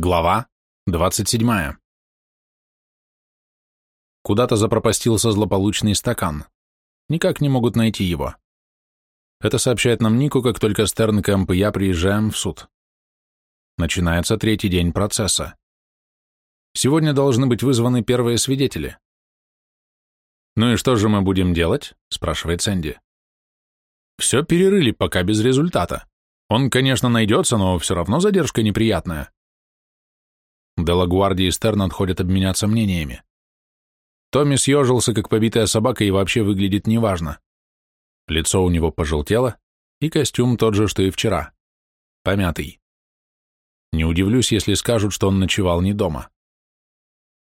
Глава 27. Куда-то запропастился злополучный стакан. Никак не могут найти его. Это сообщает нам Нику, как только Стерн, Кэмп и я приезжаем в суд. Начинается третий день процесса. Сегодня должны быть вызваны первые свидетели. «Ну и что же мы будем делать?» – спрашивает Сэнди. «Все перерыли, пока без результата. Он, конечно, найдется, но все равно задержка неприятная». Делагуарди и Стерн отходят обменяться мнениями. Томми съежился, как побитая собака, и вообще выглядит неважно. Лицо у него пожелтело, и костюм тот же, что и вчера. Помятый. Не удивлюсь, если скажут, что он ночевал не дома.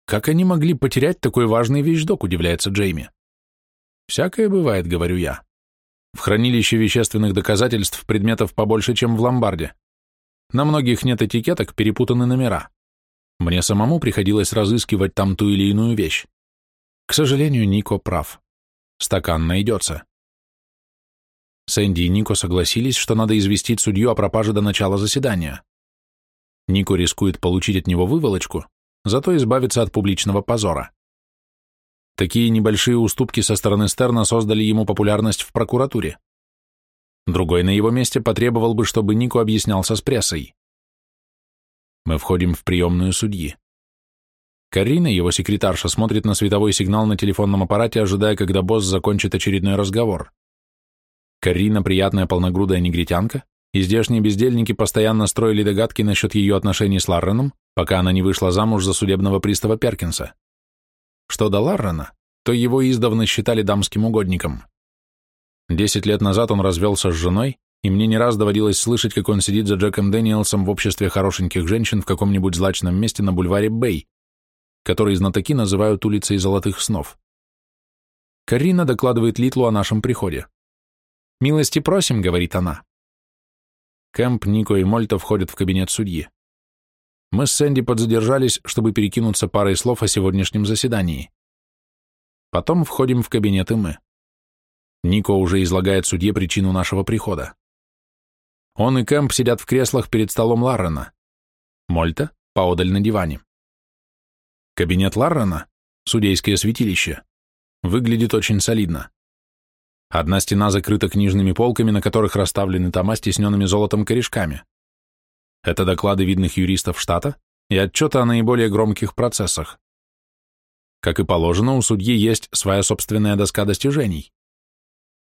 Как они могли потерять такой важный вещдок, удивляется Джейми. Всякое бывает, говорю я. В хранилище вещественных доказательств предметов побольше, чем в ломбарде. На многих нет этикеток, перепутаны номера. Мне самому приходилось разыскивать там ту или иную вещь. К сожалению, Нико прав. Стакан найдется. Сэнди и Нико согласились, что надо известить судью о пропаже до начала заседания. Нико рискует получить от него выволочку, зато избавиться от публичного позора. Такие небольшие уступки со стороны Стерна создали ему популярность в прокуратуре. Другой на его месте потребовал бы, чтобы Нико объяснялся с прессой. Мы входим в приемную судьи. Карина, его секретарша, смотрит на световой сигнал на телефонном аппарате, ожидая, когда босс закончит очередной разговор. Карина приятная полногрудая негритянка, и здешние бездельники постоянно строили догадки насчет ее отношений с Ларреном, пока она не вышла замуж за судебного пристава Перкинса. Что до Ларрена, то его издавна считали дамским угодником. Десять лет назад он развелся с женой, и мне не раз доводилось слышать, как он сидит за Джеком Дэниелсом в обществе хорошеньких женщин в каком-нибудь злачном месте на бульваре Бэй, который знатоки называют улицей золотых снов. Карина докладывает Литлу о нашем приходе. «Милости просим», — говорит она. Кэмп, Нико и Мольто входят в кабинет судьи. Мы с Сэнди подзадержались, чтобы перекинуться парой слов о сегодняшнем заседании. Потом входим в кабинет и мы. Нико уже излагает судье причину нашего прихода. Он и Кэмп сидят в креслах перед столом Ларрена. Мольта поодаль на диване. Кабинет Ларрена, судейское святилище, выглядит очень солидно. Одна стена закрыта книжными полками, на которых расставлены тома с тисненными золотом корешками. Это доклады видных юристов штата и отчеты о наиболее громких процессах. Как и положено, у судьи есть своя собственная доска достижений.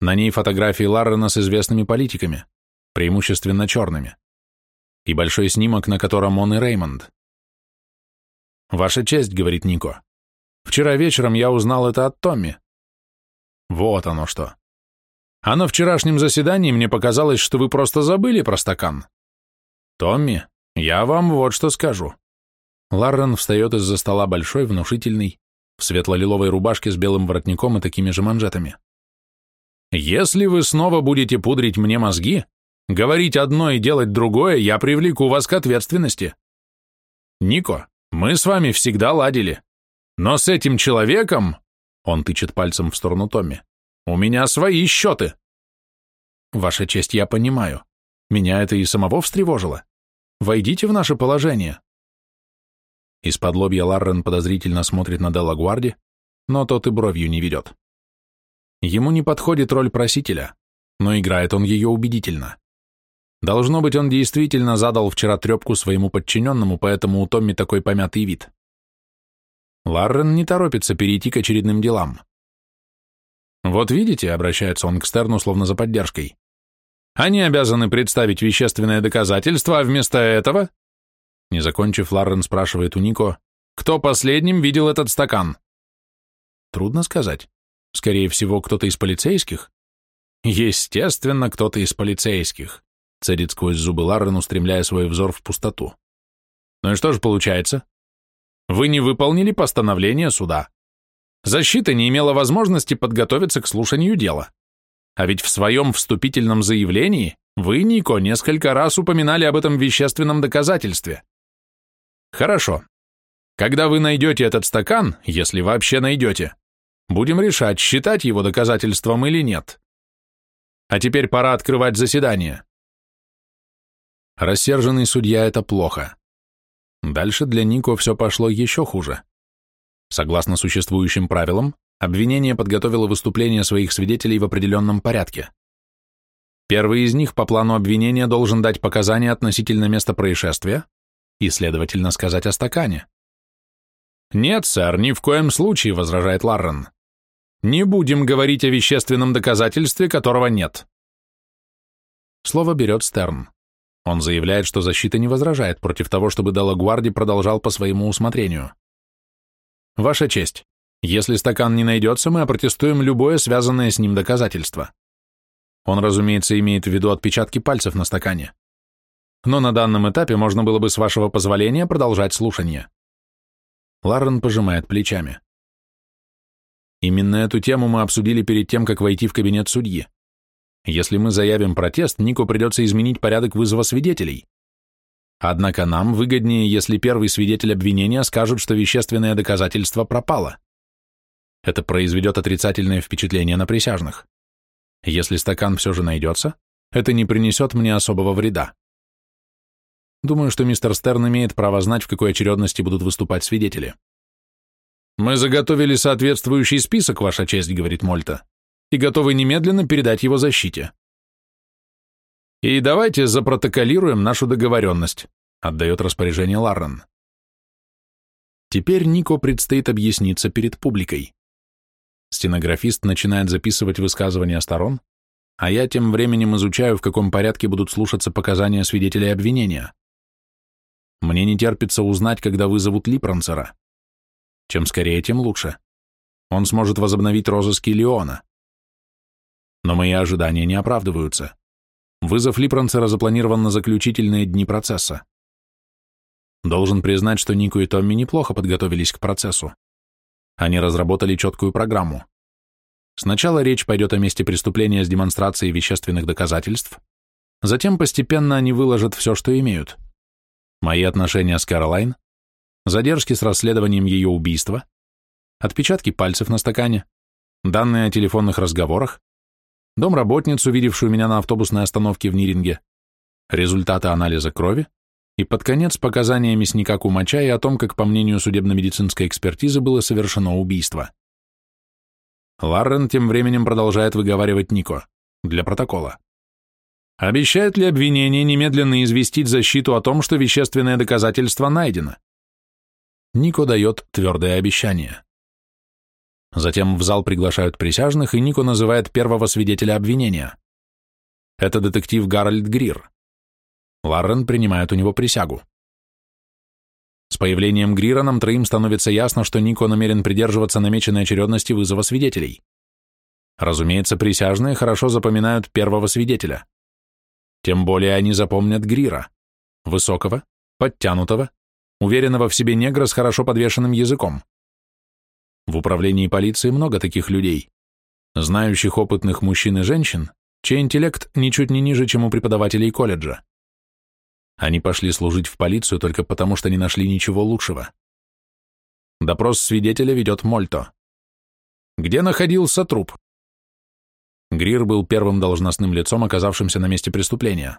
На ней фотографии Ларрена с известными политиками, преимущественно черными, и большой снимок, на котором он и Реймонд. «Ваша честь», — говорит Нико. «Вчера вечером я узнал это от Томми». Вот оно что. А на вчерашнем заседании мне показалось, что вы просто забыли про стакан. Томми, я вам вот что скажу. Ларрен встает из-за стола большой, внушительный, в светло-лиловой рубашке с белым воротником и такими же манжетами. Если вы снова будете пудрить мне мозги, Говорить одно и делать другое я привлеку вас к ответственности. Нико, мы с вами всегда ладили. Но с этим человеком, он тычет пальцем в сторону Томми, у меня свои счеты. Ваша честь, я понимаю. Меня это и самого встревожило. Войдите в наше положение. Из-под лобья Ларрен подозрительно смотрит на Делагуарди, но тот и бровью не ведет. Ему не подходит роль просителя, но играет он ее убедительно. Должно быть, он действительно задал вчера трепку своему подчиненному, поэтому у Томми такой помятый вид. Ларрен не торопится перейти к очередным делам. «Вот видите», — обращается он к Стерну, словно за поддержкой, «они обязаны представить вещественное доказательство, а вместо этого...» Не закончив, Ларрен спрашивает у Нико, «Кто последним видел этот стакан?» Трудно сказать. Скорее всего, кто-то из полицейских. Естественно, кто-то из полицейских. Цедит сквозь зубы Ларрен, устремляя свой взор в пустоту. Ну и что же получается? Вы не выполнили постановление суда. Защита не имела возможности подготовиться к слушанию дела. А ведь в своем вступительном заявлении вы, Нико, несколько раз упоминали об этом вещественном доказательстве. Хорошо. Когда вы найдете этот стакан, если вообще найдете, будем решать, считать его доказательством или нет. А теперь пора открывать заседание. Рассерженный судья — это плохо. Дальше для Нико все пошло еще хуже. Согласно существующим правилам, обвинение подготовило выступление своих свидетелей в определенном порядке. Первый из них по плану обвинения должен дать показания относительно места происшествия и, следовательно, сказать о стакане. «Нет, сэр, ни в коем случае», — возражает Ларрен. «Не будем говорить о вещественном доказательстве, которого нет». Слово берет Стерн. Он заявляет, что защита не возражает против того, чтобы Делагуарди продолжал по своему усмотрению. «Ваша честь, если стакан не найдется, мы опротестуем любое связанное с ним доказательство. Он, разумеется, имеет в виду отпечатки пальцев на стакане. Но на данном этапе можно было бы, с вашего позволения, продолжать слушание. Ларрен пожимает плечами. Именно эту тему мы обсудили перед тем, как войти в кабинет судьи. Если мы заявим протест, Нику придется изменить порядок вызова свидетелей. Однако нам выгоднее, если первый свидетель обвинения скажет, что вещественное доказательство пропало. Это произведет отрицательное впечатление на присяжных. Если стакан все же найдется, это не принесет мне особого вреда. Думаю, что мистер Стерн имеет право знать, в какой очередности будут выступать свидетели. «Мы заготовили соответствующий список, Ваша честь», — говорит Мольта, «и готовы немедленно передать его защите». «И давайте запротоколируем нашу договоренность», — отдает распоряжение Ларрен. Теперь Нико предстоит объясниться перед публикой. Стенографист начинает записывать высказывания сторон, а я тем временем изучаю, в каком порядке будут слушаться показания свидетелей обвинения. Мне не терпится узнать, когда вызовут Липранцера. Чем скорее, тем лучше. Он сможет возобновить розыски Леона. Но мои ожидания не оправдываются. Вызов Липранцера запланирован на заключительные дни процесса. Должен признать, что Нику и Томми неплохо подготовились к процессу. Они разработали четкую программу. Сначала речь пойдет о месте преступления с демонстрацией вещественных доказательств, затем постепенно они выложат все, что имеют. Мои отношения с Кэролайн, задержки с расследованием ее убийства, отпечатки пальцев на стакане, данные о телефонных разговорах, домработницу, видевшую меня на автобусной остановке в Ниринге, результаты анализа крови, и под конец показания мясника Кумача и о том, как, по мнению судебно-медицинской экспертизы, было совершено убийство. Ларрен тем временем продолжает выговаривать Нико для протокола. Обещает ли обвинение немедленно известить защиту о том, что вещественное доказательство найдено? Нико дает твердое обещание. Затем в зал приглашают присяжных, и Нико называет первого свидетеля обвинения. Это детектив Гарольд Грир. Ларрен принимает у него присягу. С появлением Грира нам троим становится ясно, что Нико намерен придерживаться намеченной очередности вызова свидетелей. Разумеется, присяжные хорошо запоминают первого свидетеля. Тем более они запомнят Грира, высокого, подтянутого, уверенного в себе негра с хорошо подвешенным языком. В управлении полиции много таких людей, знающих опытных мужчин и женщин, чей интеллект ничуть не ниже, чем у преподавателей колледжа. Они пошли служить в полицию только потому, что не нашли ничего лучшего. Допрос свидетеля ведет Мольто. Где находился труп? Грир был первым должностным лицом, оказавшимся на месте преступления.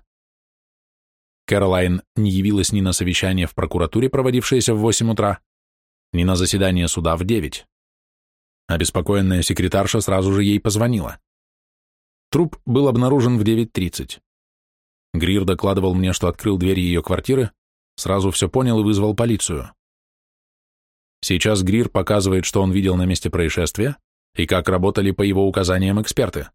Кэролайн не явилась ни на совещание в прокуратуре, проводившееся в 8 утра, ни на заседание суда в 9. Обеспокоенная секретарша сразу же ей позвонила. Труп был обнаружен в 9.30. Грир докладывал мне, что открыл дверь ее квартиры, сразу все понял и вызвал полицию. Сейчас Грир показывает, что он видел на месте происшествия и как работали по его указаниям эксперты.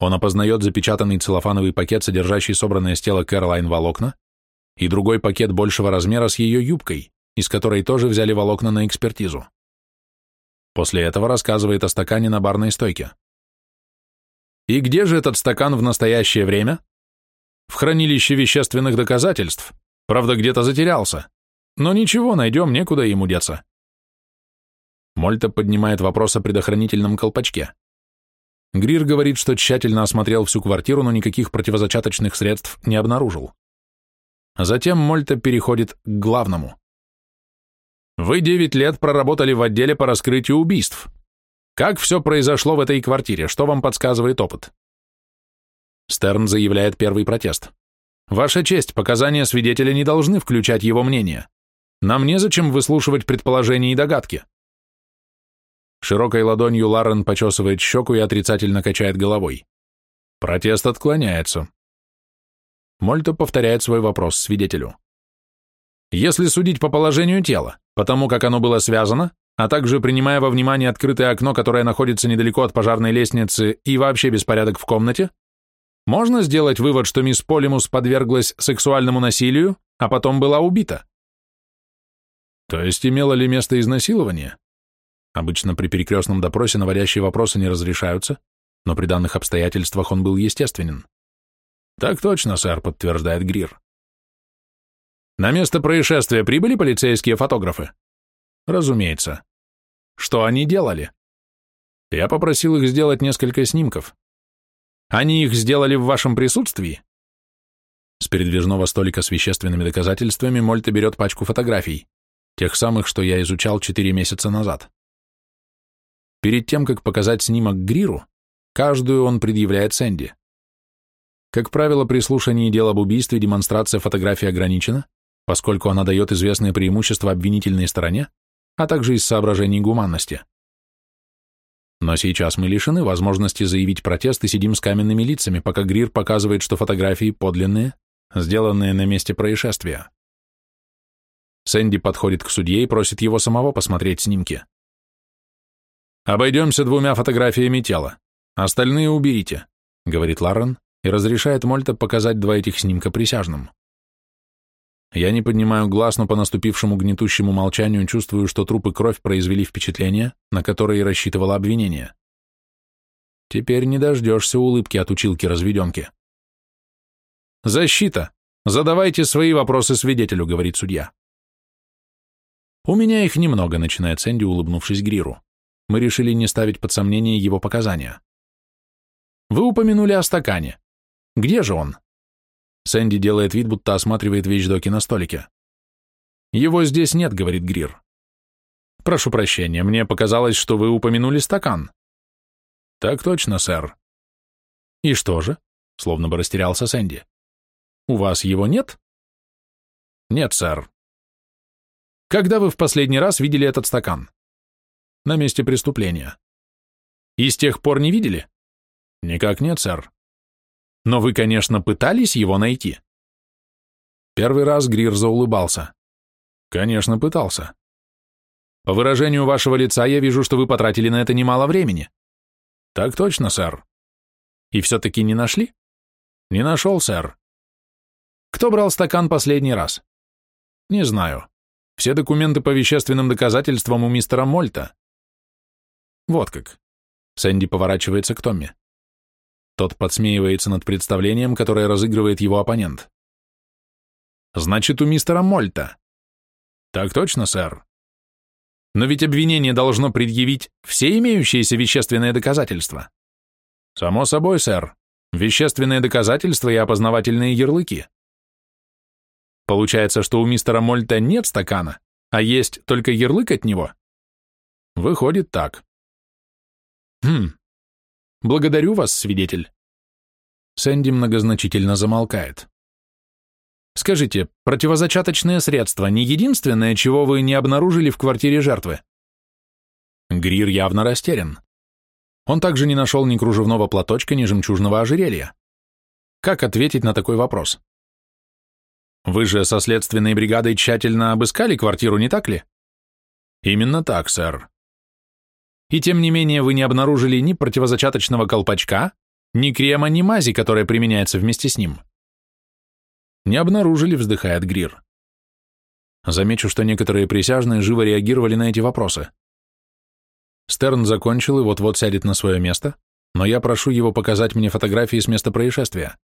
Он опознает запечатанный целлофановый пакет, содержащий собранное с тела Кэролайн волокна, и другой пакет большего размера с ее юбкой, из которой тоже взяли волокна на экспертизу. После этого рассказывает о стакане на барной стойке. «И где же этот стакан в настоящее время?» в хранилище вещественных доказательств, правда, где-то затерялся. Но ничего, найдем, некуда ему деться. Мольта поднимает вопрос о предохранительном колпачке. Грир говорит, что тщательно осмотрел всю квартиру, но никаких противозачаточных средств не обнаружил. Затем Мольта переходит к главному. Вы девять лет проработали в отделе по раскрытию убийств. Как все произошло в этой квартире? Что вам подсказывает опыт? Стерн заявляет первый протест. Ваша честь, показания свидетеля не должны включать его мнение. Нам незачем выслушивать предположения и догадки. Широкой ладонью Ларрен почесывает щеку и отрицательно качает головой. Протест отклоняется. Мольто повторяет свой вопрос свидетелю. Если судить по положению тела, потому как оно было связано, а также принимая во внимание открытое окно, которое находится недалеко от пожарной лестницы и вообще беспорядок в комнате, можно сделать вывод, что мисс Полимус подверглась сексуальному насилию, а потом была убита. То есть имело ли место изнасилование? Обычно при перекрестном допросе наводящие вопросы не разрешаются, но при данных обстоятельствах он был естественен. Так точно, сэр, подтверждает Грир. На место происшествия прибыли полицейские фотографы? Разумеется. Что они делали? Я попросил их сделать несколько снимков. Они их сделали в вашем присутствии? С передвижного столика с вещественными доказательствами Мольта берет пачку фотографий, тех самых, что я изучал четыре месяца назад. Перед тем, как показать снимок Гриру, каждую он предъявляет Сэнди. Как правило, при слушании дел об убийстве демонстрация фотографии ограничена, поскольку она дает известные преимущества обвинительной стороне, а также из соображений гуманности. Но сейчас мы лишены возможности заявить протест и сидим с каменными лицами, пока Грир показывает, что фотографии подлинные, сделанные на месте происшествия. Сэнди подходит к судье и просит его самого посмотреть снимки. «Обойдемся двумя фотографиями тела. Остальные уберите», — говорит Ларрен и разрешает Мольта показать два этих снимка присяжным. Я не поднимаю глаз, но по наступившему гнетущему молчанию чувствую, что труп и кровь произвели впечатление, на которое и рассчитывало обвинение. Теперь не дождешься улыбки от училки-разведенки. «Защита! Задавайте свои вопросы свидетелю», — говорит судья. «У меня их немного», — начинает Сэнди, улыбнувшись Гриру мы решили не ставить под сомнение его показания. Вы упомянули о стакане. Где же он? Сэнди делает вид, будто осматривает вещдоки на столике. Его здесь нет, говорит Грир. Прошу прощения, мне показалось, что вы упомянули стакан. Так точно, сэр. И что же? Словно бы растерялся Сэнди. У вас его нет? Нет, сэр. Когда вы в последний раз видели этот стакан? на месте преступления. И с тех пор не видели? Никак нет, сэр. Но вы, конечно, пытались его найти? Первый раз Грир заулыбался. Конечно, пытался. По выражению вашего лица я вижу, что вы потратили на это немало времени. Так точно, сэр. И все-таки не нашли? Не нашел, сэр. Кто брал стакан последний раз? Не знаю. Все документы по вещественным доказательствам у мистера Мольта. Вот как. Сэнди поворачивается к Томми. Тот подсмеивается над представлением, которое разыгрывает его оппонент. Значит, у мистера Мольта. Так точно, сэр. Но ведь обвинение должно предъявить все имеющиеся вещественные доказательства. Само собой, сэр. Вещественные доказательства и опознавательные ярлыки. Получается, что у мистера Мольта нет стакана, а есть только ярлык от него? Выходит так. Хм. Благодарю вас, свидетель. Сэнди многозначительно замолкает. Скажите, противозачаточное средство не единственное, чего вы не обнаружили в квартире жертвы? Грир явно растерян. Он также не нашел ни кружевного платочка, ни жемчужного ожерелья. Как ответить на такой вопрос? Вы же со следственной бригадой тщательно обыскали квартиру, не так ли? Именно так, сэр. И тем не менее вы не обнаружили ни противозачаточного колпачка, ни крема, ни мази, которая применяется вместе с ним. Не обнаружили, вздыхает Грир. Замечу, что некоторые присяжные живо реагировали на эти вопросы. Стерн закончил и вот-вот сядет на свое место, но я прошу его показать мне фотографии с места происшествия.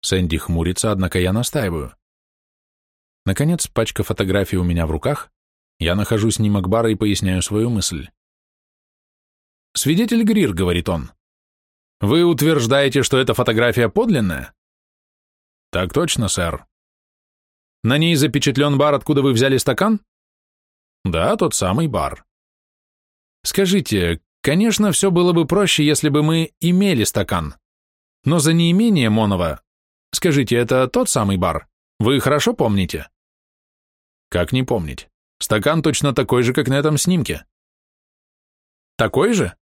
Сэнди хмурится, однако я настаиваю. Наконец, пачка фотографий у меня в руках, я нахожу снимок бара и поясняю свою мысль. «Свидетель Грир», — говорит он. «Вы утверждаете, что эта фотография подлинная?» «Так точно, сэр». «На ней запечатлен бар, откуда вы взяли стакан?» «Да, тот самый бар». «Скажите, конечно, все было бы проще, если бы мы имели стакан, но за неимение Монова Скажите, это тот самый бар? Вы хорошо помните? Как не помнить? Стакан точно такой же, как на этом снимке. Такой же?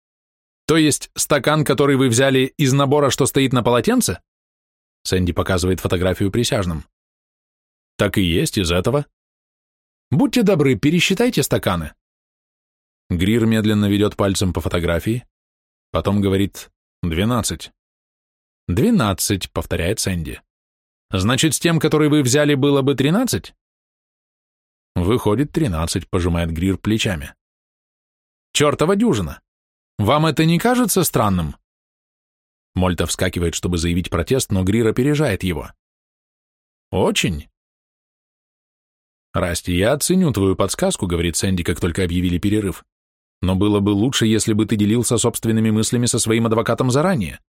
То есть стакан, который вы взяли из набора, что стоит на полотенце? Сэнди показывает фотографию присяжным. Так и есть из этого. Будьте добры, пересчитайте стаканы. Грир медленно ведет пальцем по фотографии, потом говорит «двенадцать». «Двенадцать», — повторяет Сэнди. «Значит, с тем, который вы взяли, было бы тринадцать?» «Выходит, тринадцать», — пожимает Грир плечами. «Чертова дюжина! Вам это не кажется странным?» Мольта вскакивает, чтобы заявить протест, но Грир опережает его. «Очень?» «Расти, я оценю твою подсказку», — говорит Сэнди, как только объявили перерыв. «Но было бы лучше, если бы ты делился собственными мыслями со своим адвокатом заранее».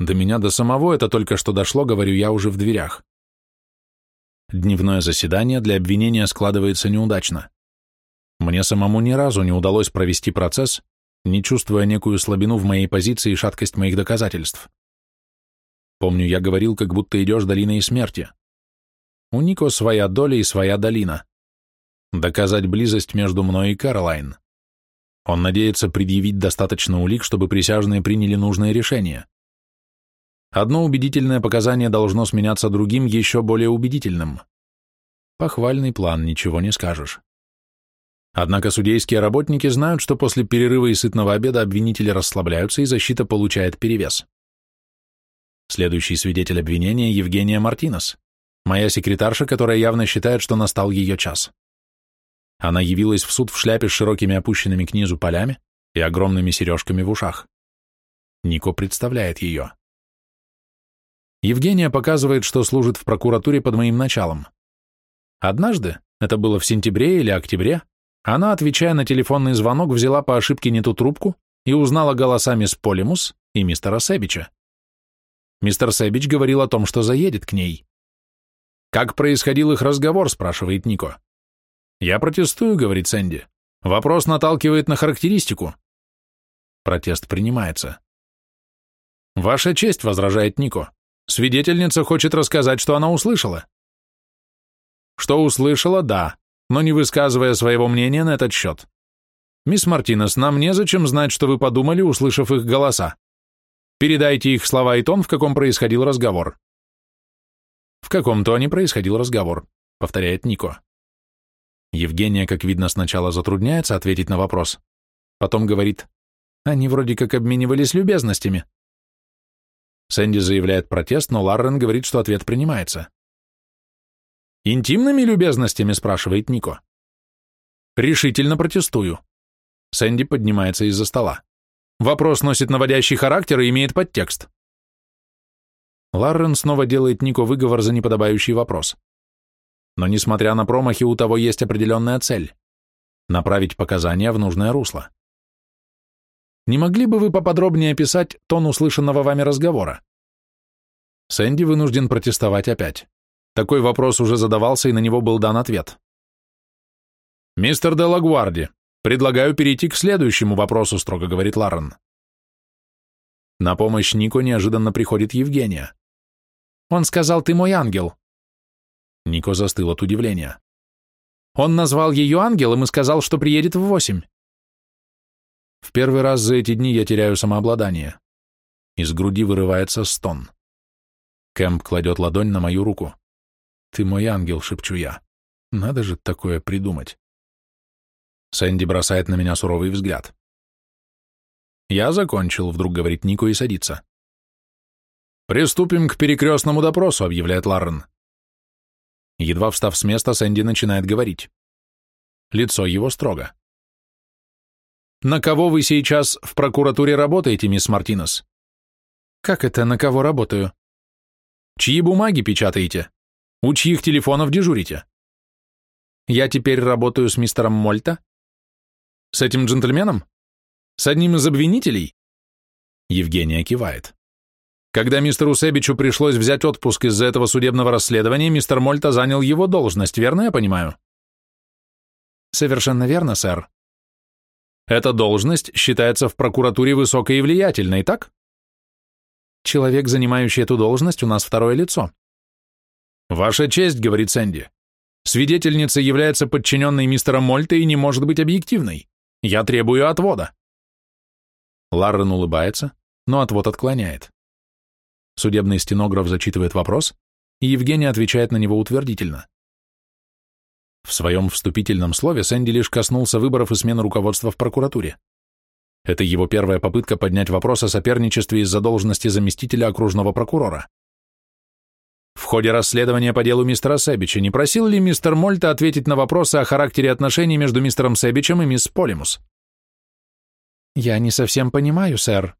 До меня до самого это только что дошло, говорю я уже в дверях. Дневное заседание для обвинения складывается неудачно. Мне самому ни разу не удалось провести процесс, не чувствуя некую слабину в моей позиции и шаткость моих доказательств. Помню, я говорил, как будто идешь долиной смерти. У Нико своя доля и своя долина. Доказать близость между мной и Каролайн. Он надеется предъявить достаточно улик, чтобы присяжные приняли нужное решение. Одно убедительное показание должно сменяться другим, еще более убедительным. Похвальный план, ничего не скажешь. Однако судейские работники знают, что после перерыва и сытного обеда обвинители расслабляются, и защита получает перевес. Следующий свидетель обвинения – Евгения Мартинес, моя секретарша, которая явно считает, что настал ее час. Она явилась в суд в шляпе с широкими опущенными к низу полями и огромными сережками в ушах. Нико представляет ее. Евгения показывает, что служит в прокуратуре под моим началом. Однажды, это было в сентябре или октябре, она, отвечая на телефонный звонок, взяла по ошибке не ту трубку и узнала голосами с Полимус и мистера Себича. Мистер Себич говорил о том, что заедет к ней. «Как происходил их разговор?» – спрашивает Нико. «Я протестую», – говорит Сэнди. «Вопрос наталкивает на характеристику». Протест принимается. «Ваша честь», – возражает Нико. Свидетельница хочет рассказать, что она услышала. Что услышала, да, но не высказывая своего мнения на этот счет. Мисс Мартинес, нам незачем знать, что вы подумали, услышав их голоса. Передайте их слова и тон, в каком происходил разговор. В каком тоне происходил разговор, повторяет Нико. Евгения, как видно, сначала затрудняется ответить на вопрос, потом говорит, они вроде как обменивались любезностями. Сэнди заявляет протест, но Ларрен говорит, что ответ принимается. «Интимными любезностями?» – спрашивает Нико. «Решительно протестую». Сэнди поднимается из-за стола. Вопрос носит наводящий характер и имеет подтекст. Ларрен снова делает Нико выговор за неподобающий вопрос. Но несмотря на промахи, у того есть определенная цель – направить показания в нужное русло. Не могли бы вы поподробнее описать тон услышанного вами разговора? Сэнди вынужден протестовать опять. Такой вопрос уже задавался, и на него был дан ответ. «Мистер де Лагуарди, предлагаю перейти к следующему вопросу», строго говорит Ларрен. На помощь Нико неожиданно приходит Евгения. «Он сказал, ты мой ангел». Нико застыл от удивления. «Он назвал ее ангелом и сказал, что приедет в восемь». В первый раз за эти дни я теряю самообладание. Из груди вырывается стон. Кэмп кладет ладонь на мою руку. «Ты мой ангел», — шепчу я. «Надо же такое придумать». Сэнди бросает на меня суровый взгляд. «Я закончил», — вдруг говорит Нико и садится. «Приступим к перекрестному допросу», — объявляет Ларрен. Едва встав с места, Сэнди начинает говорить. Лицо его строго. На кого вы сейчас в прокуратуре работаете, мисс Мартинес? Как это, на кого работаю? Чьи бумаги печатаете? У чьих телефонов дежурите? Я теперь работаю с мистером Мольта? С этим джентльменом? С одним из обвинителей? Евгения кивает. Когда мистеру Себичу пришлось взять отпуск из-за этого судебного расследования, мистер Мольта занял его должность, верно я понимаю? Совершенно верно, сэр. Эта должность считается в прокуратуре высокой и влиятельной, так? Человек, занимающий эту должность, у нас второе лицо. «Ваша честь», — говорит Сэнди. «Свидетельница является подчиненной мистера Мольта и не может быть объективной. Я требую отвода». Ларрен улыбается, но отвод отклоняет. Судебный стенограф зачитывает вопрос, и Евгений отвечает на него утвердительно. В своем вступительном слове Сэнди лишь коснулся выборов и смены руководства в прокуратуре. Это его первая попытка поднять вопрос о соперничестве из-за должности заместителя окружного прокурора. В ходе расследования по делу мистера Себича не просил ли мистер Мольта ответить на вопросы о характере отношений между мистером Себичем и мисс Полимус? Я не совсем понимаю, сэр.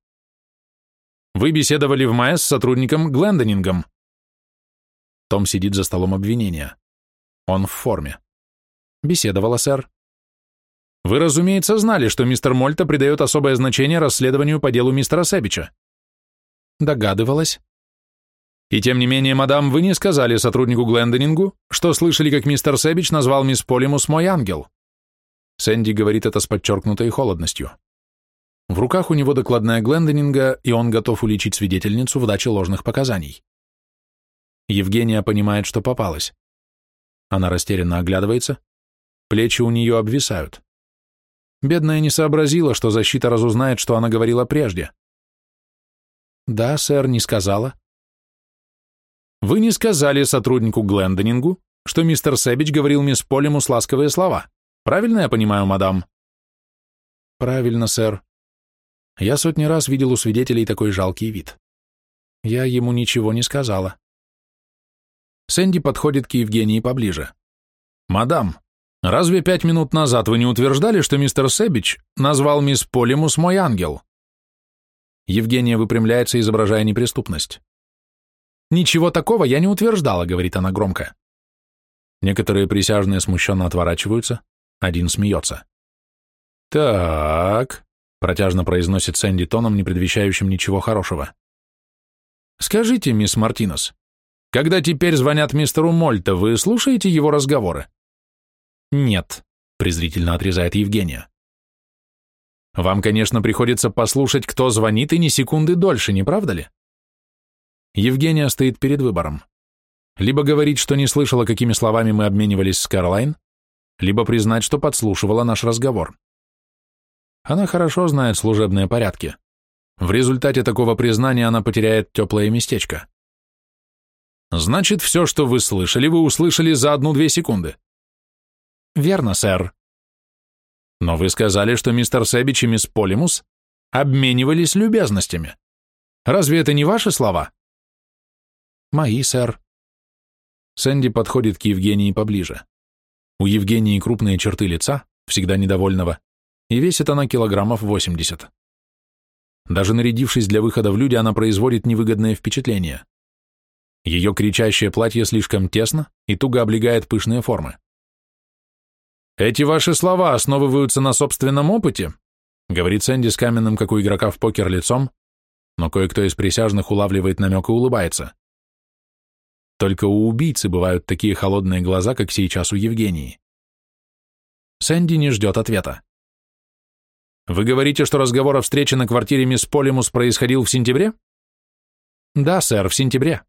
Вы беседовали в мае с сотрудником Глендонингом. Том сидит за столом обвинения. Он в форме. Беседовала, сэр. Вы, разумеется, знали, что мистер Мольта придает особое значение расследованию по делу мистера Себича. Догадывалась. И тем не менее, мадам, вы не сказали сотруднику Глендонингу, что слышали, как мистер Себич назвал мисс Полимус «мой ангел». Сэнди говорит это с подчеркнутой холодностью. В руках у него докладная Глендонинга, и он готов уличить свидетельницу в даче ложных показаний. Евгения понимает, что попалась. Она растерянно оглядывается, плечи у нее обвисают. Бедная не сообразила, что защита разузнает, что она говорила прежде. «Да, сэр, не сказала». «Вы не сказали сотруднику Глендонингу, что мистер Сэбич говорил мисс Полимус ласковые слова. Правильно я понимаю, мадам?» «Правильно, сэр. Я сотни раз видел у свидетелей такой жалкий вид. Я ему ничего не сказала». Сэнди подходит к Евгении поближе. «Мадам, Разве пять минут назад вы не утверждали, что мистер Себич назвал мисс Полимус мой ангел? Евгения выпрямляется, изображая неприступность. «Ничего такого я не утверждала», — говорит она громко. Некоторые присяжные смущенно отворачиваются, один смеется. «Так», — протяжно произносит Сэнди тоном, не предвещающим ничего хорошего. «Скажите, мисс Мартинес, когда теперь звонят мистеру Мольта, вы слушаете его разговоры?» «Нет», — презрительно отрезает Евгения. «Вам, конечно, приходится послушать, кто звонит, и ни секунды дольше, не правда ли?» Евгения стоит перед выбором. Либо говорить, что не слышала, какими словами мы обменивались с Карлайн, либо признать, что подслушивала наш разговор. Она хорошо знает служебные порядки. В результате такого признания она потеряет теплое местечко. Значит, все, что вы слышали, вы услышали за одну-две секунды. Верно, сэр. Но вы сказали, что мистер Сэбич и мисс Полимус обменивались любезностями. Разве это не ваши слова? Мои, сэр. Сэнди подходит к Евгении поближе. У Евгении крупные черты лица, всегда недовольного, и весит она килограммов 80. Даже нарядившись для выхода в люди, она производит невыгодное впечатление. Ее кричащее платье слишком тесно и туго облегает пышные формы. «Эти ваши слова основываются на собственном опыте?» говорит Сэнди с каменным, как у игрока в покер, лицом, но кое-кто из присяжных улавливает намек и улыбается. Только у убийцы бывают такие холодные глаза, как сейчас у Евгении. Сэнди не ждет ответа. «Вы говорите, что разговор о встрече на квартире мисс Полимус происходил в сентябре?» «Да, сэр, в сентябре».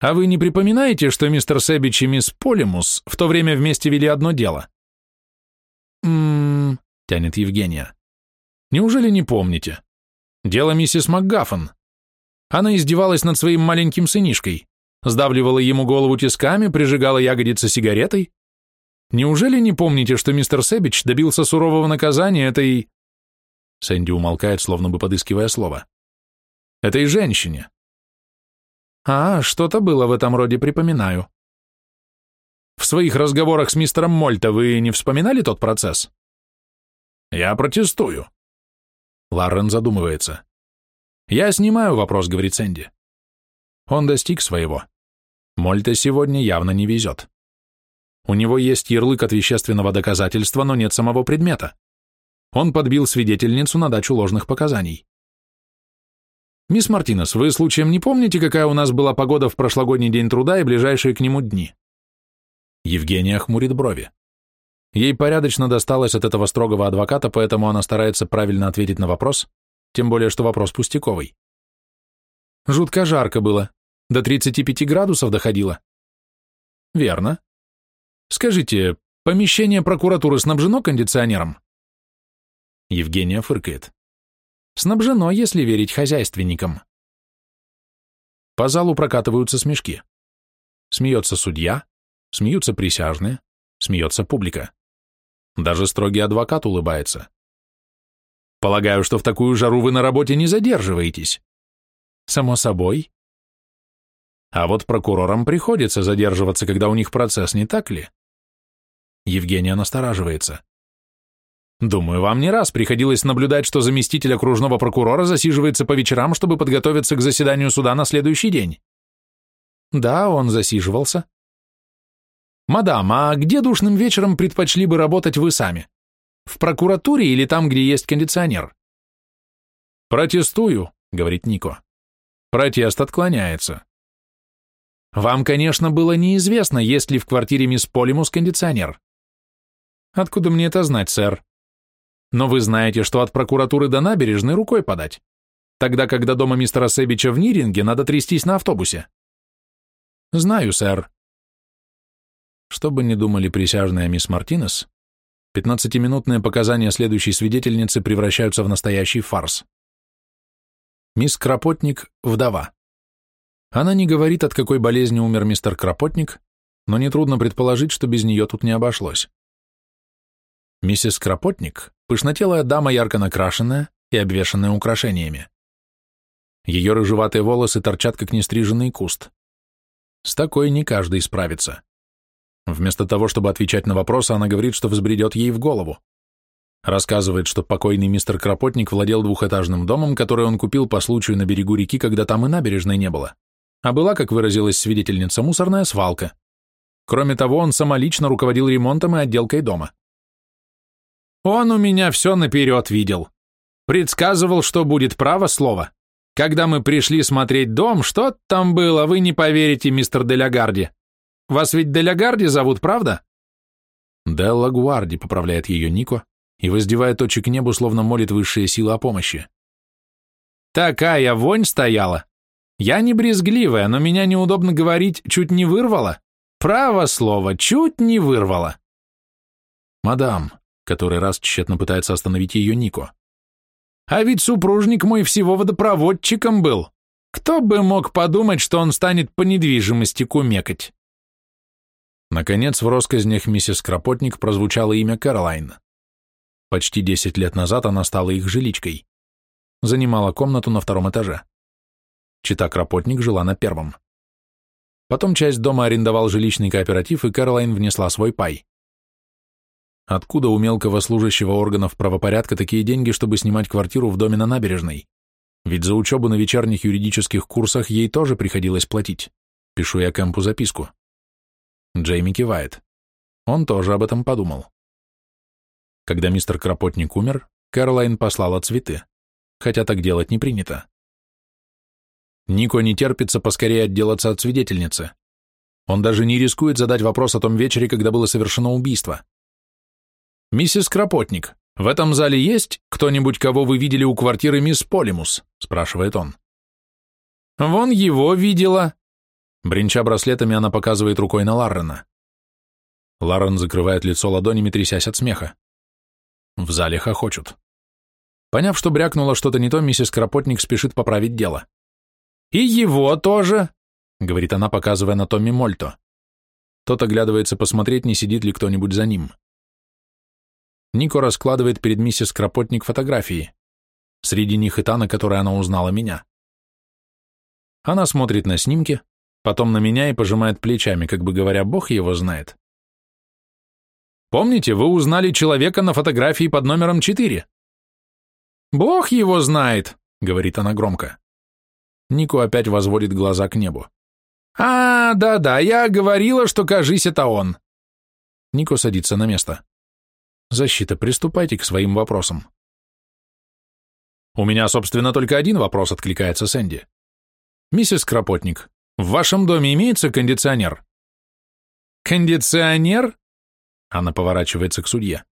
А вы не припоминаете, что мистер Сэбич и мисс Полимус в то время вместе вели одно дело? «М-м-м», тянет Евгения. Неужели не помните? Дело миссис МакГаффон. Она издевалась над своим маленьким сынишкой, сдавливала ему голову тисками, прижигала ягодицы сигаретой. Неужели не помните, что мистер Сэбич добился сурового наказания этой... Сэнди умолкает, словно бы подыскивая слово. Этой женщине, а, что-то было в этом роде, припоминаю. В своих разговорах с мистером Мольто вы не вспоминали тот процесс? Я протестую. Ларрен задумывается. Я снимаю вопрос, говорит Сэнди. Он достиг своего. Мольто сегодня явно не везет. У него есть ярлык от вещественного доказательства, но нет самого предмета. Он подбил свидетельницу на дачу ложных показаний. «Мисс Мартинес, вы случаем не помните, какая у нас была погода в прошлогодний день труда и ближайшие к нему дни?» Евгения хмурит брови. Ей порядочно досталось от этого строгого адвоката, поэтому она старается правильно ответить на вопрос, тем более, что вопрос пустяковый. Жутко жарко было. До 35 градусов доходило. Верно. Скажите, помещение прокуратуры снабжено кондиционером? Евгения фыркает. Снабжено, если верить хозяйственникам. По залу прокатываются смешки. Смеется судья, смеются присяжные, смеется публика. Даже строгий адвокат улыбается. Полагаю, что в такую жару вы на работе не задерживаетесь. Само собой. А вот прокурорам приходится задерживаться, когда у них процесс, не так ли? Евгения настораживается. Думаю, вам не раз приходилось наблюдать, что заместитель окружного прокурора засиживается по вечерам, чтобы подготовиться к заседанию суда на следующий день. Да, он засиживался. Мадам, а где душным вечером предпочли бы работать вы сами? В прокуратуре или там, где есть кондиционер? Протестую, говорит Нико. Протест отклоняется. Вам, конечно, было неизвестно, есть ли в квартире мисс Полимус кондиционер. Откуда мне это знать, сэр? Но вы знаете, что от прокуратуры до набережной рукой подать. Тогда, когда дома мистера Себича в Ниринге, надо трястись на автобусе. Знаю, сэр. Что бы ни думали присяжная мисс Мартинес, пятнадцатиминутные показания следующей свидетельницы превращаются в настоящий фарс. Мисс Кропотник – вдова. Она не говорит, от какой болезни умер мистер Кропотник, но нетрудно предположить, что без нее тут не обошлось. Миссис Кропотник – пышнотелая дама, ярко накрашенная и обвешанная украшениями. Ее рыжеватые волосы торчат, как нестриженный куст. С такой не каждый справится. Вместо того, чтобы отвечать на вопросы, она говорит, что взбредет ей в голову. Рассказывает, что покойный мистер Кропотник владел двухэтажным домом, который он купил по случаю на берегу реки, когда там и набережной не было. А была, как выразилась свидетельница, мусорная свалка. Кроме того, он самолично руководил ремонтом и отделкой дома. Он у меня все наперед видел. Предсказывал, что будет право слово. Когда мы пришли смотреть дом, что там было, вы не поверите, мистер Делягарди. Вас ведь Делягарди зовут, правда? Делла Гуарди, поправляет ее Нико, и, воздевая очи к небу, словно молит высшие силы о помощи. Такая вонь стояла. Я не брезгливая, но меня неудобно говорить, чуть не вырвало. Право слово, чуть не вырвало. Мадам, который раз тщетно пытается остановить ее Нико. А ведь супружник мой всего водопроводчиком был. Кто бы мог подумать, что он станет по недвижимости кумекать? Наконец, в россказнях миссис Кропотник прозвучало имя Кэролайн. Почти десять лет назад она стала их жиличкой. Занимала комнату на втором этаже. Чита Кропотник жила на первом. Потом часть дома арендовал жилищный кооператив, и Кэролайн внесла свой пай. Откуда у мелкого служащего органов правопорядка такие деньги, чтобы снимать квартиру в доме на набережной? Ведь за учебу на вечерних юридических курсах ей тоже приходилось платить. Пишу я Кэмпу записку. Джейми кивает. Он тоже об этом подумал. Когда мистер Кропотник умер, Кэролайн послала цветы, хотя так делать не принято. Нико не терпится поскорее отделаться от свидетельницы. Он даже не рискует задать вопрос о том вечере, когда было совершено убийство. «Миссис Кропотник, в этом зале есть кто-нибудь, кого вы видели у квартиры мисс Полимус?» – спрашивает он. «Вон его видела». Бринча браслетами, она показывает рукой на Ларрена. Ларрен закрывает лицо ладонями, трясясь от смеха. В зале хохочут. Поняв, что брякнуло что-то не то, миссис Кропотник спешит поправить дело. «И его тоже», — говорит она, показывая на Томми Мольто. Тот оглядывается посмотреть, не сидит ли кто-нибудь за ним. Нико раскладывает перед миссис Кропотник фотографии. Среди них и та, на которой она узнала меня. Она смотрит на снимки, потом на меня и пожимает плечами, как бы говоря, бог его знает. «Помните, вы узнали человека на фотографии под номером 4?» «Бог его знает», — говорит она громко. Нико опять возводит глаза к небу. «А, да-да, я говорила, что, кажись, это он». Нико садится на место. Защита, приступайте к своим вопросам. У меня, собственно, только один вопрос, откликается Сэнди. Миссис Кропотник, в вашем доме имеется кондиционер? Кондиционер? Она поворачивается к судье.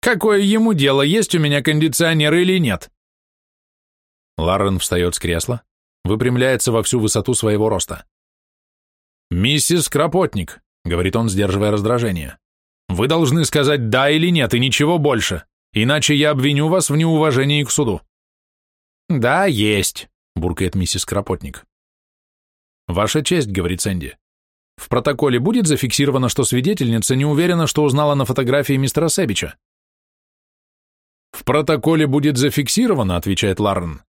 Какое ему дело, есть у меня кондиционер или нет? Ларрен встает с кресла, выпрямляется во всю высоту своего роста. «Миссис Кропотник», — говорит он, сдерживая раздражение, — «вы должны сказать «да» или «нет» и ничего больше, иначе я обвиню вас в неуважении к суду». «Да, есть», — буркает миссис Кропотник. «Ваша честь», — говорит Сэнди. «В протоколе будет зафиксировано, что свидетельница не уверена, что узнала на фотографии мистера Себича». «В протоколе будет зафиксировано», — отвечает Ларрен,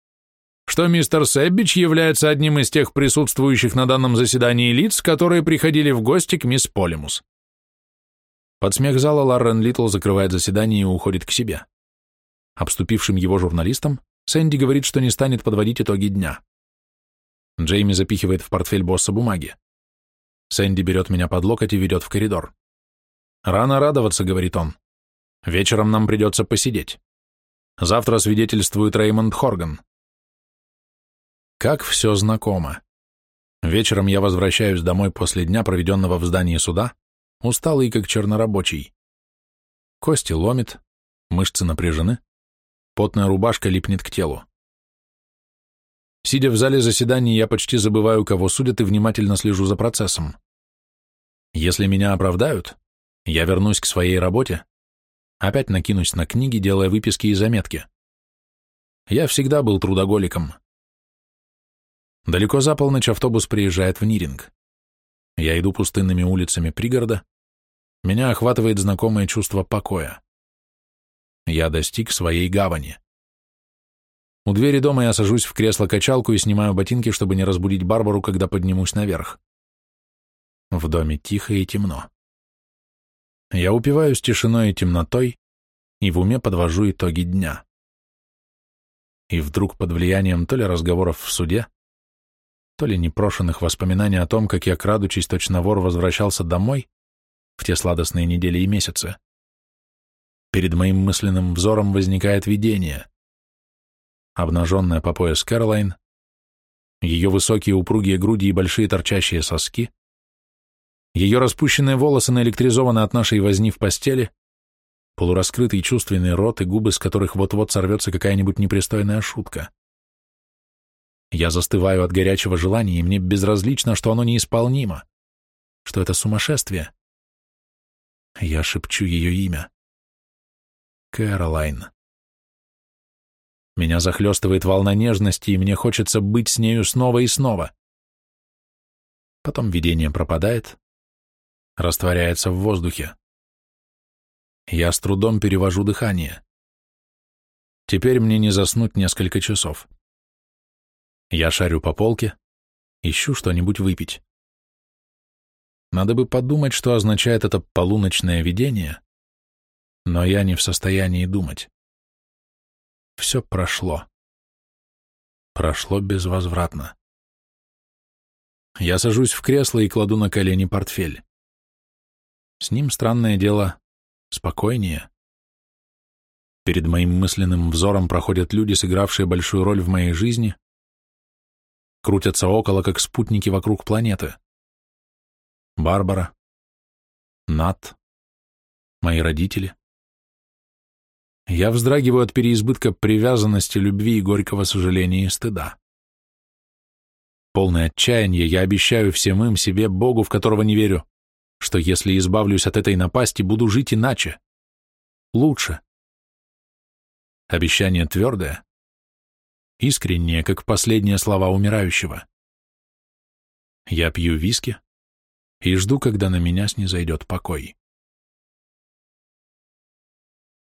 что мистер Себбич является одним из тех присутствующих на данном заседании лиц, которые приходили в гости к мисс Полимус. Под смех зала Ларрен Литл закрывает заседание и уходит к себе. Обступившим его журналистам, Сэнди говорит, что не станет подводить итоги дня. Джейми запихивает в портфель босса бумаги. Сэнди берет меня под локоть и ведет в коридор. «Рано радоваться», — говорит он. «Вечером нам придется посидеть. Завтра свидетельствует Реймонд Хорган. Как все знакомо. Вечером я возвращаюсь домой после дня, проведенного в здании суда, усталый, как чернорабочий. Кости ломит, мышцы напряжены, потная рубашка липнет к телу. Сидя в зале заседаний, я почти забываю, кого судят, и внимательно слежу за процессом. Если меня оправдают, я вернусь к своей работе, опять накинусь на книги, делая выписки и заметки. Я всегда был трудоголиком. Далеко за полночь автобус приезжает в Ниринг. Я иду пустынными улицами пригорода. Меня охватывает знакомое чувство покоя. Я достиг своей гавани. У двери дома я сажусь в кресло-качалку и снимаю ботинки, чтобы не разбудить Барбару, когда поднимусь наверх. В доме тихо и темно. Я упиваюсь тишиной и темнотой и в уме подвожу итоги дня. И вдруг под влиянием то ли разговоров в суде, то ли непрошенных воспоминаний о том, как я, крадучись точно вор, возвращался домой в те сладостные недели и месяцы. Перед моим мысленным взором возникает видение. Обнаженная по пояс Кэролайн, ее высокие упругие груди и большие торчащие соски, ее распущенные волосы наэлектризованы от нашей возни в постели, полураскрытый чувственный рот и губы, с которых вот-вот сорвется какая-нибудь непристойная шутка. Я застываю от горячего желания, и мне безразлично, что оно неисполнимо, что это сумасшествие. Я шепчу ее имя. Кэролайн. Меня захлестывает волна нежности, и мне хочется быть с нею снова и снова. Потом видение пропадает, растворяется в воздухе. Я с трудом перевожу дыхание. Теперь мне не заснуть несколько часов. Я шарю по полке, ищу что-нибудь выпить. Надо бы подумать, что означает это полуночное видение, но я не в состоянии думать. Все прошло. Прошло безвозвратно. Я сажусь в кресло и кладу на колени портфель. С ним, странное дело, спокойнее. Перед моим мысленным взором проходят люди, сыгравшие большую роль в моей жизни, крутятся около, как спутники вокруг планеты. Барбара, Нат, мои родители. Я вздрагиваю от переизбытка привязанности, любви и горького сожаления и стыда. Полное отчаяние, я обещаю всем им, себе, Богу, в которого не верю, что если избавлюсь от этой напасти, буду жить иначе, лучше. Обещание твердое, искреннее, как последние слова умирающего. Я пью виски и жду, когда на меня снизойдет покой.